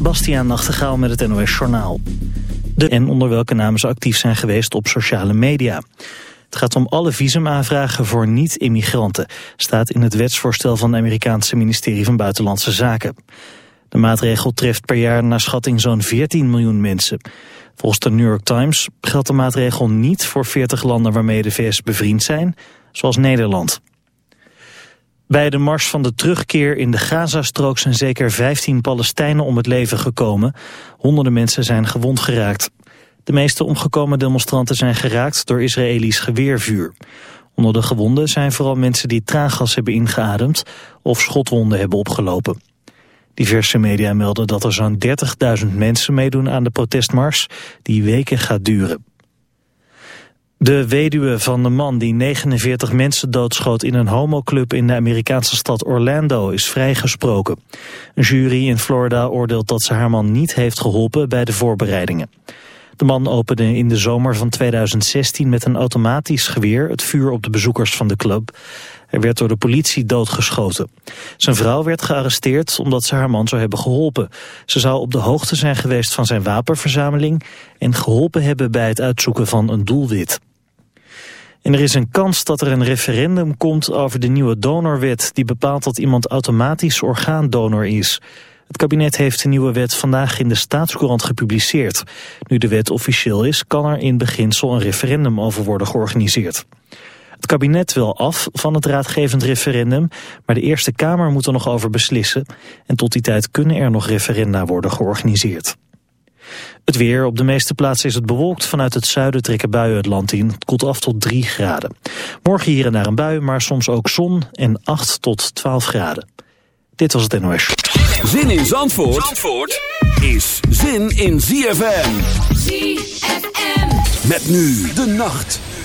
Bastiaan Nachtegaal met het NOS Journaal. De en onder welke namen ze actief zijn geweest op sociale media. Het gaat om alle visumaanvragen voor niet-immigranten... staat in het wetsvoorstel van het Amerikaanse ministerie van Buitenlandse Zaken. De maatregel treft per jaar naar schatting zo'n 14 miljoen mensen. Volgens de New York Times geldt de maatregel niet voor 40 landen waarmee de VS bevriend zijn, zoals Nederland. Bij de mars van de terugkeer in de Gazastrook zijn zeker 15 Palestijnen om het leven gekomen. Honderden mensen zijn gewond geraakt. De meeste omgekomen demonstranten zijn geraakt door Israëlisch geweervuur. Onder de gewonden zijn vooral mensen die traangas hebben ingeademd of schotwonden hebben opgelopen. Diverse media melden dat er zo'n 30.000 mensen meedoen aan de protestmars die weken gaat duren. De weduwe van de man die 49 mensen doodschoot in een homoclub in de Amerikaanse stad Orlando is vrijgesproken. Een jury in Florida oordeelt dat ze haar man niet heeft geholpen bij de voorbereidingen. De man opende in de zomer van 2016 met een automatisch geweer het vuur op de bezoekers van de club. Hij werd door de politie doodgeschoten. Zijn vrouw werd gearresteerd omdat ze haar man zou hebben geholpen. Ze zou op de hoogte zijn geweest van zijn wapenverzameling... en geholpen hebben bij het uitzoeken van een doelwit. En er is een kans dat er een referendum komt over de nieuwe donorwet... die bepaalt dat iemand automatisch orgaandonor is... Het kabinet heeft de nieuwe wet vandaag in de staatscourant gepubliceerd. Nu de wet officieel is, kan er in beginsel een referendum over worden georganiseerd. Het kabinet wil af van het raadgevend referendum, maar de Eerste Kamer moet er nog over beslissen. En tot die tijd kunnen er nog referenda worden georganiseerd. Het weer. Op de meeste plaatsen is het bewolkt. Vanuit het zuiden trekken buien het land in. Het koelt af tot 3 graden. Morgen hier en daar een bui, maar soms ook zon en 8 tot 12 graden. Dit was het NOS. Zin in Zandvoort, Zandvoort is zin in ZFM. ZFM. Met nu de nacht.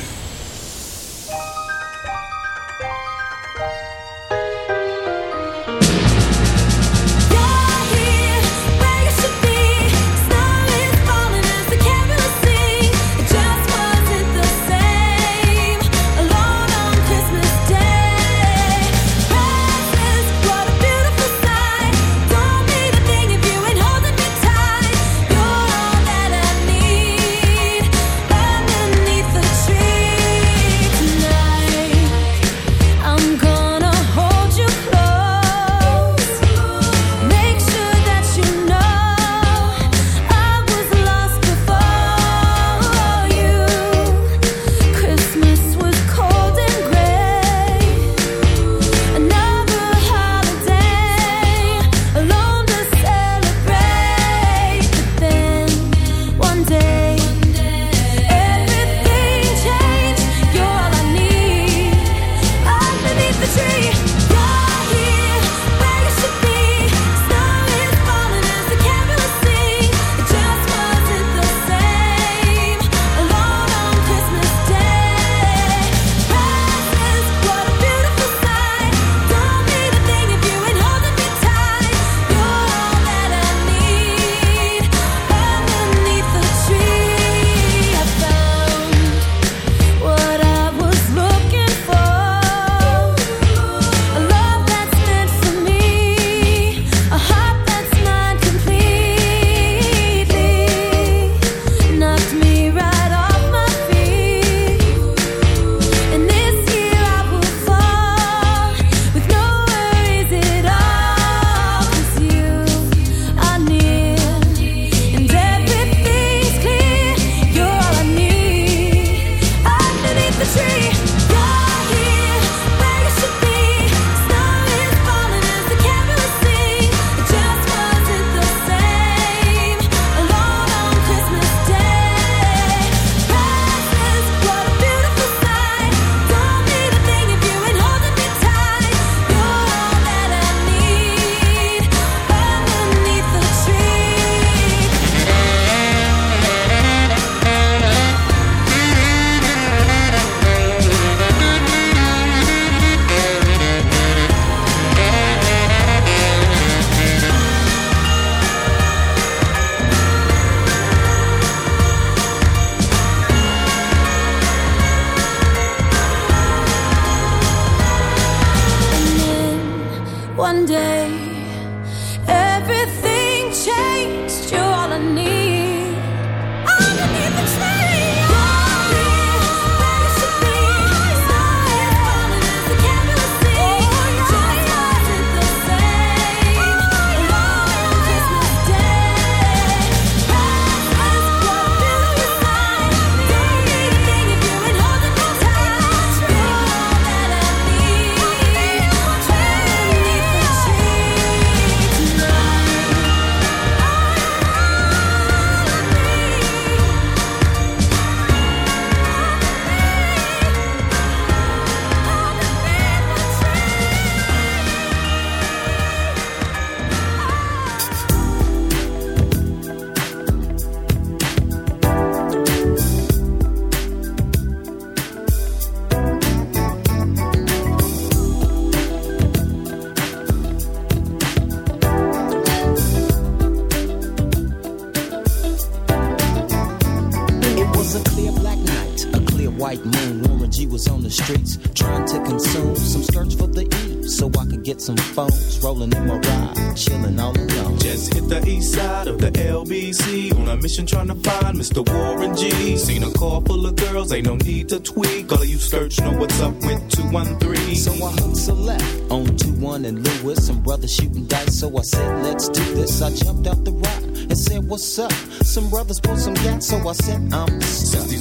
Rolling in my ride, chilling all alone. Just hit the east side of the LBC on a mission trying to find Mr. Warren G. Seen a car full of girls, ain't no need to tweak. All of you skirts know what's up with 213. So I hooked select on 21 and Lewis, some brothers shooting dice, so I said, let's do this. I jumped out the rock and said, what's up? Some brothers pulled some gas, so I said, I'm stuck.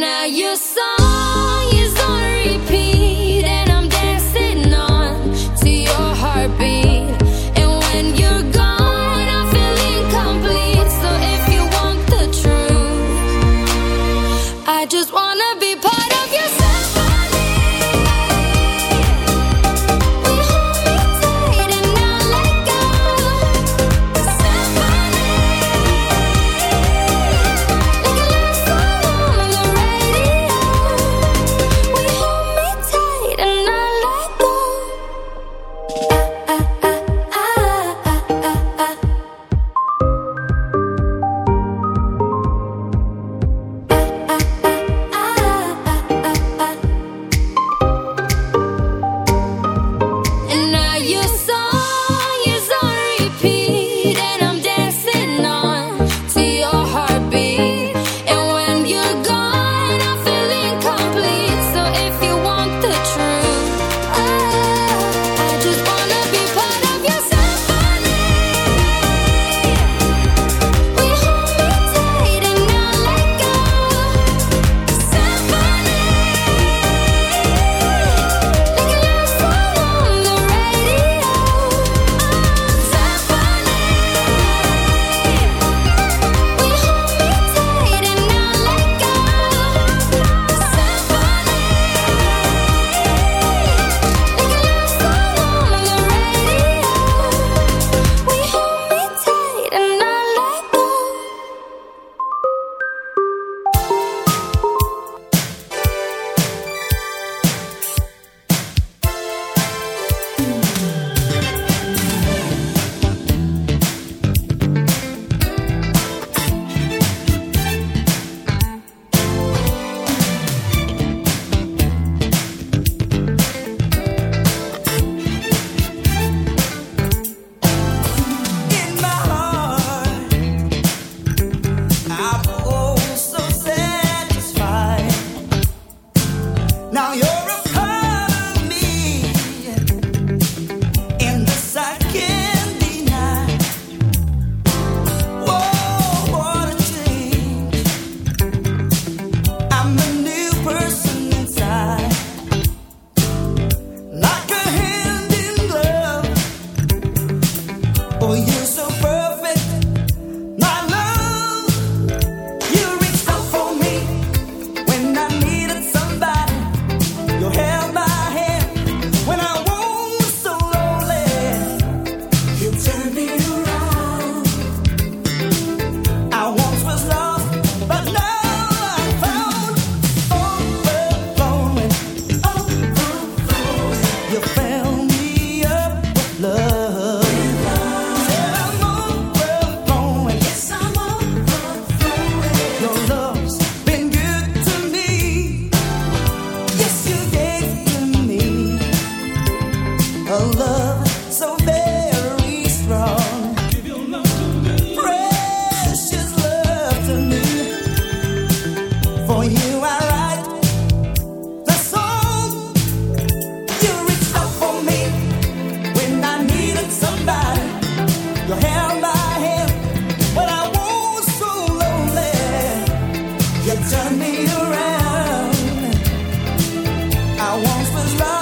now you're so around. I once was lost.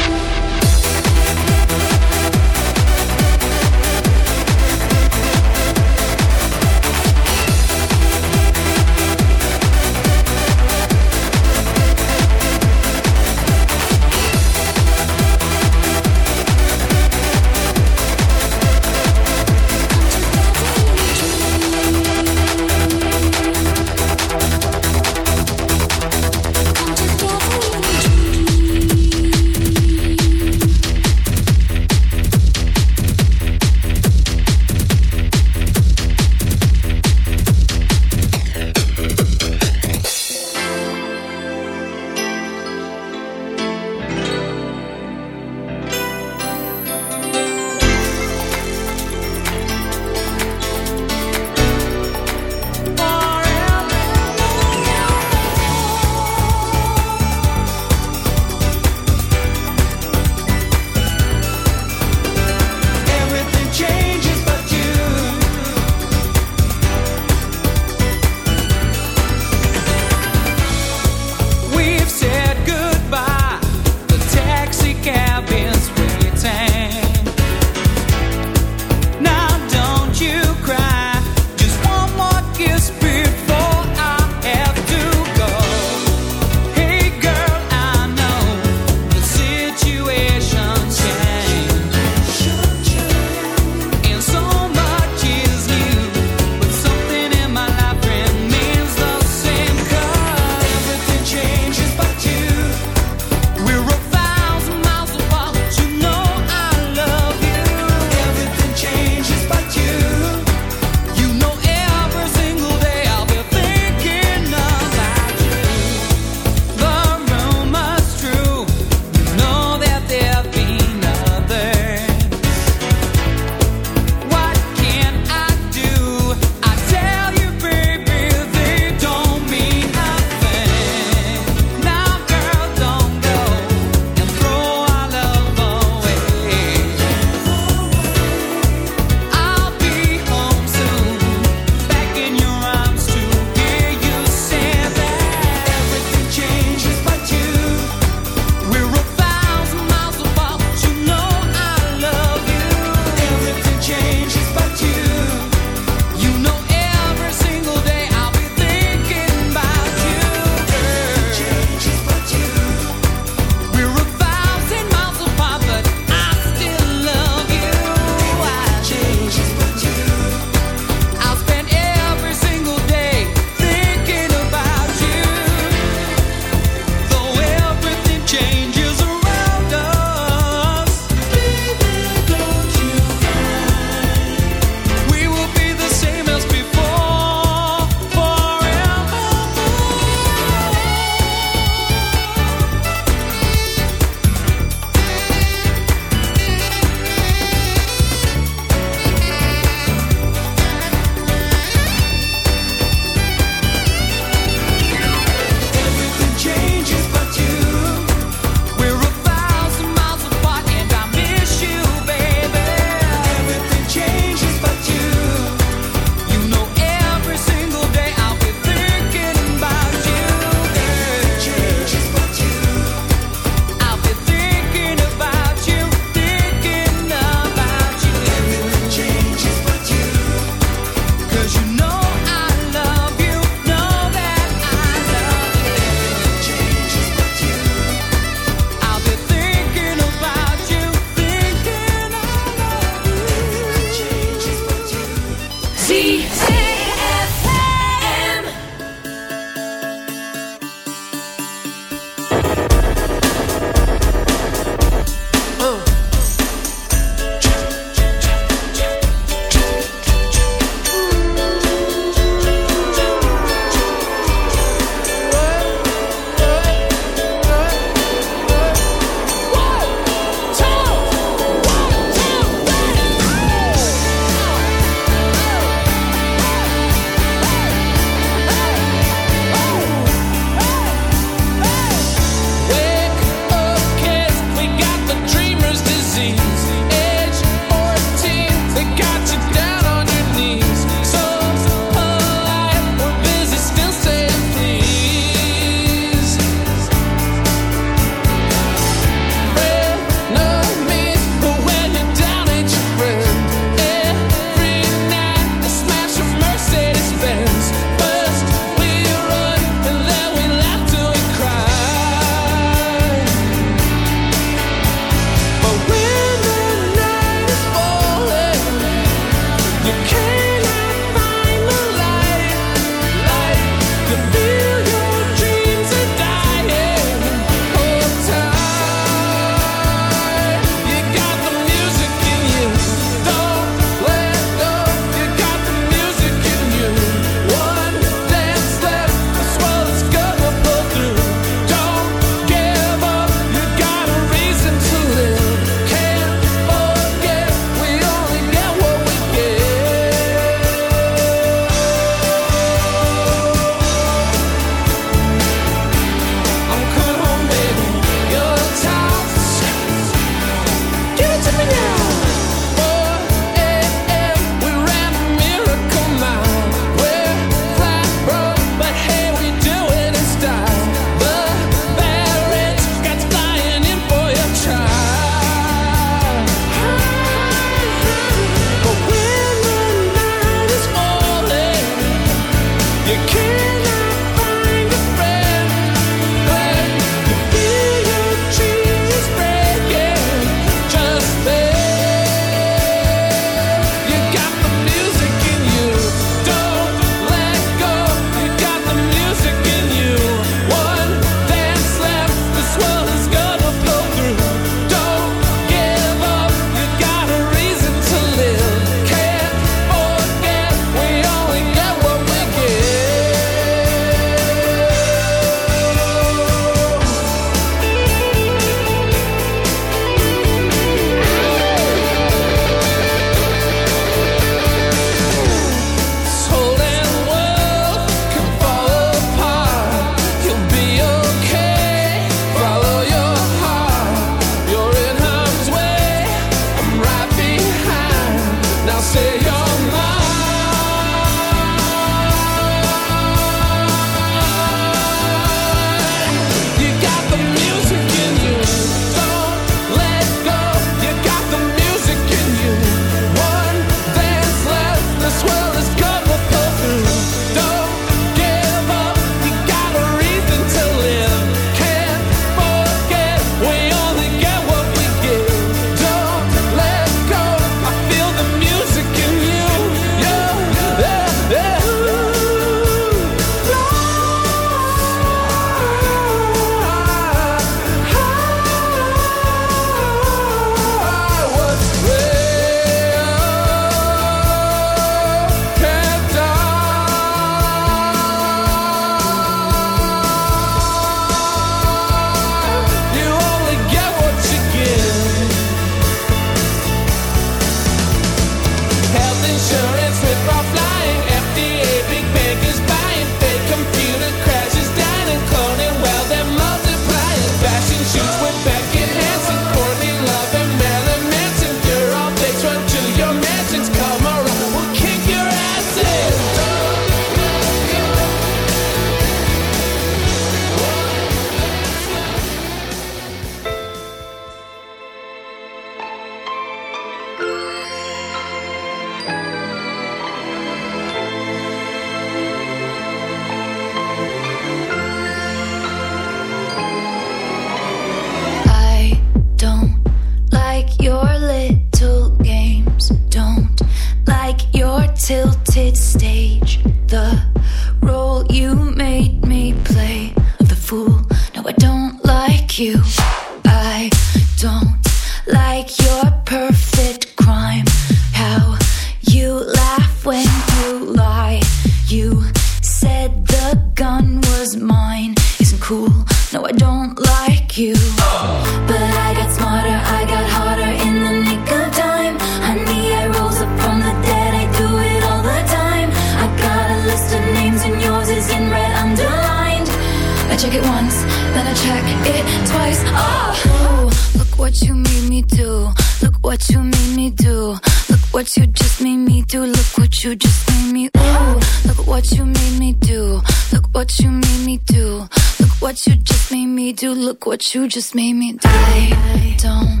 you just made me die. Don't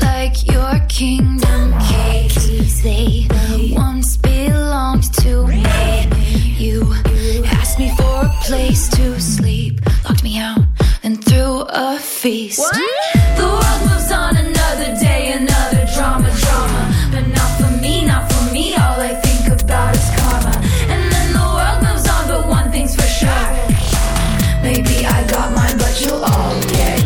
like your kingdom keys. They once belonged to me. You asked me for a place to sleep, locked me out, and threw a feast. What? The world moves on another day, another drama, drama. But not for me, not for me. All I think about is karma. And then the world moves on, but one thing's for sure. Maybe I got mine, but you'll all get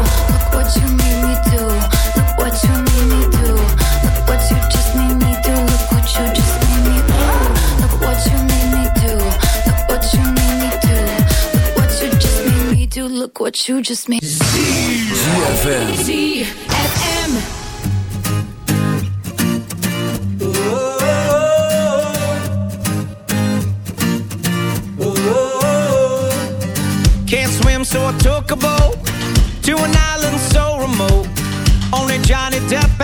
What you just made. ZFM. Can't swim, so I took a boat to an island so remote. Only Johnny Depp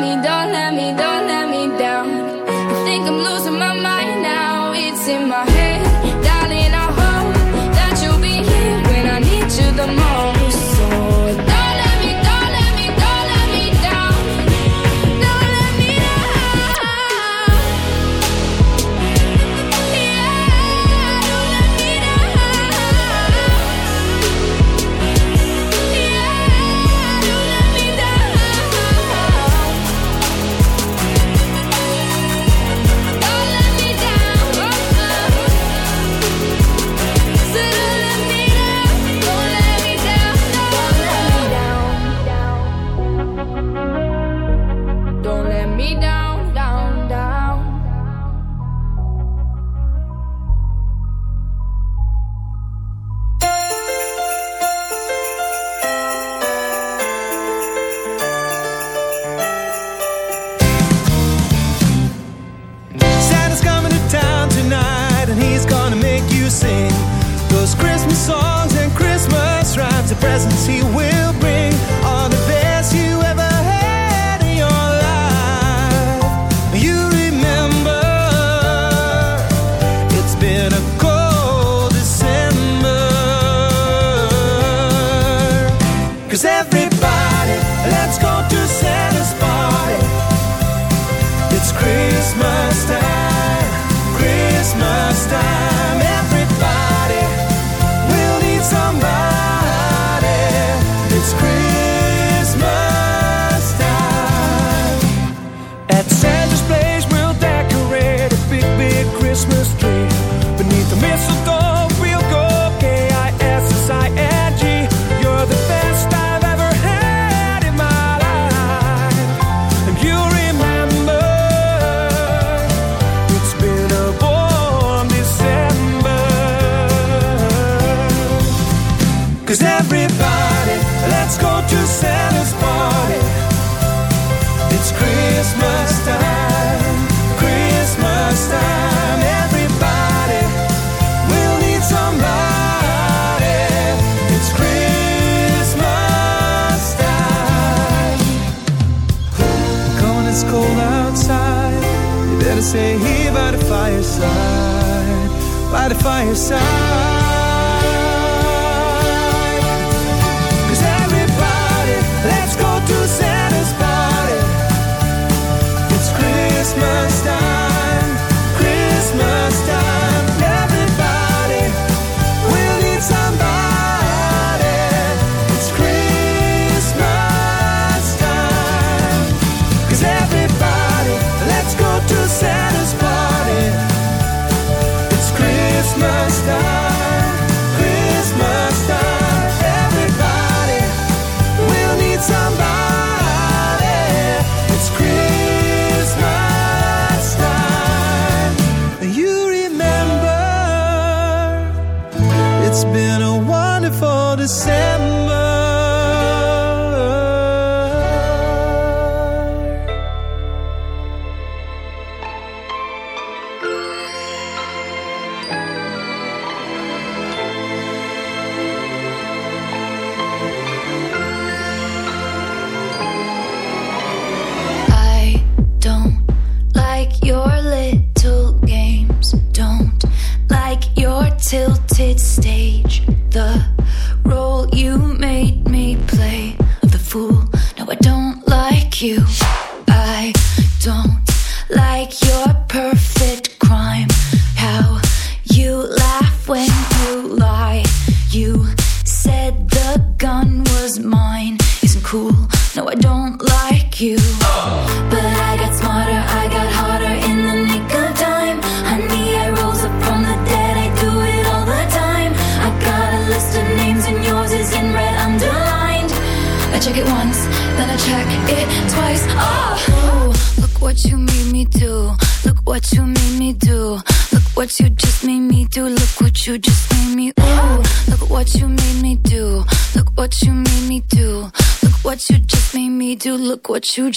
me, don't let me, don't let me down. I think I'm losing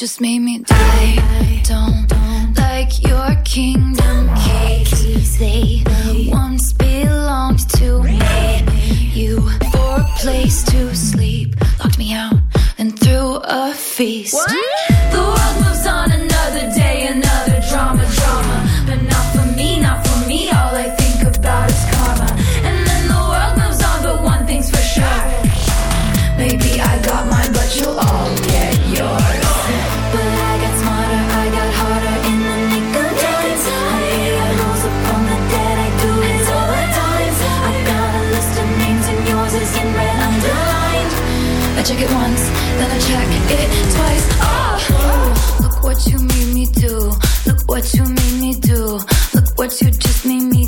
just made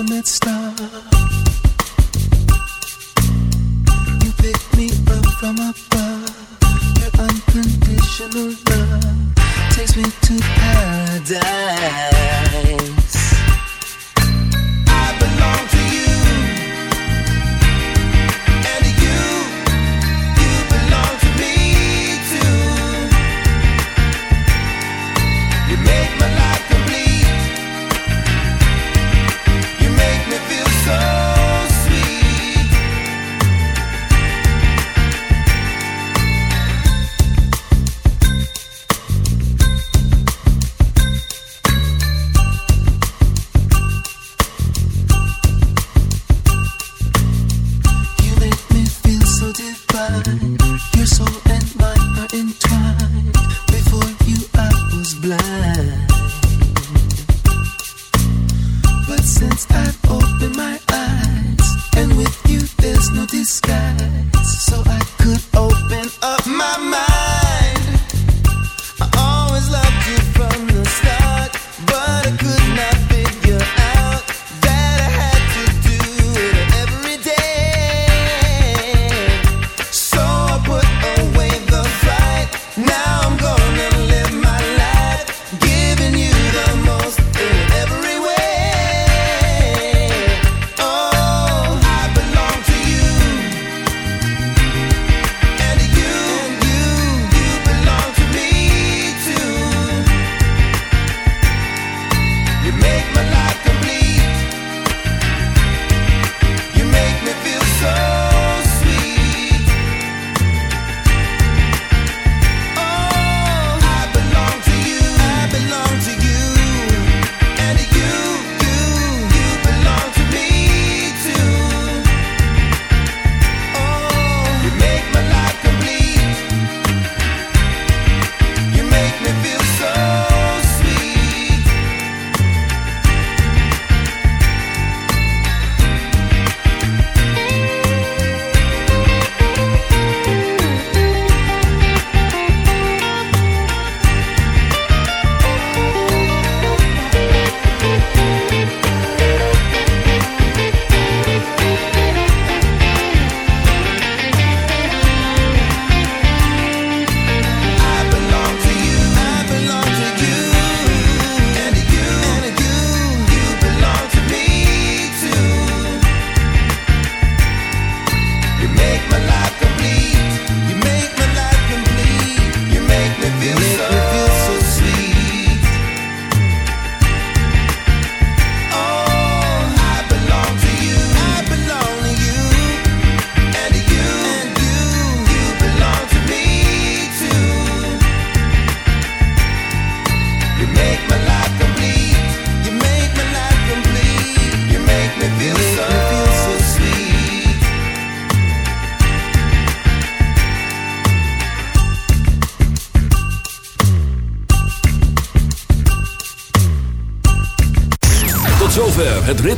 something that stops.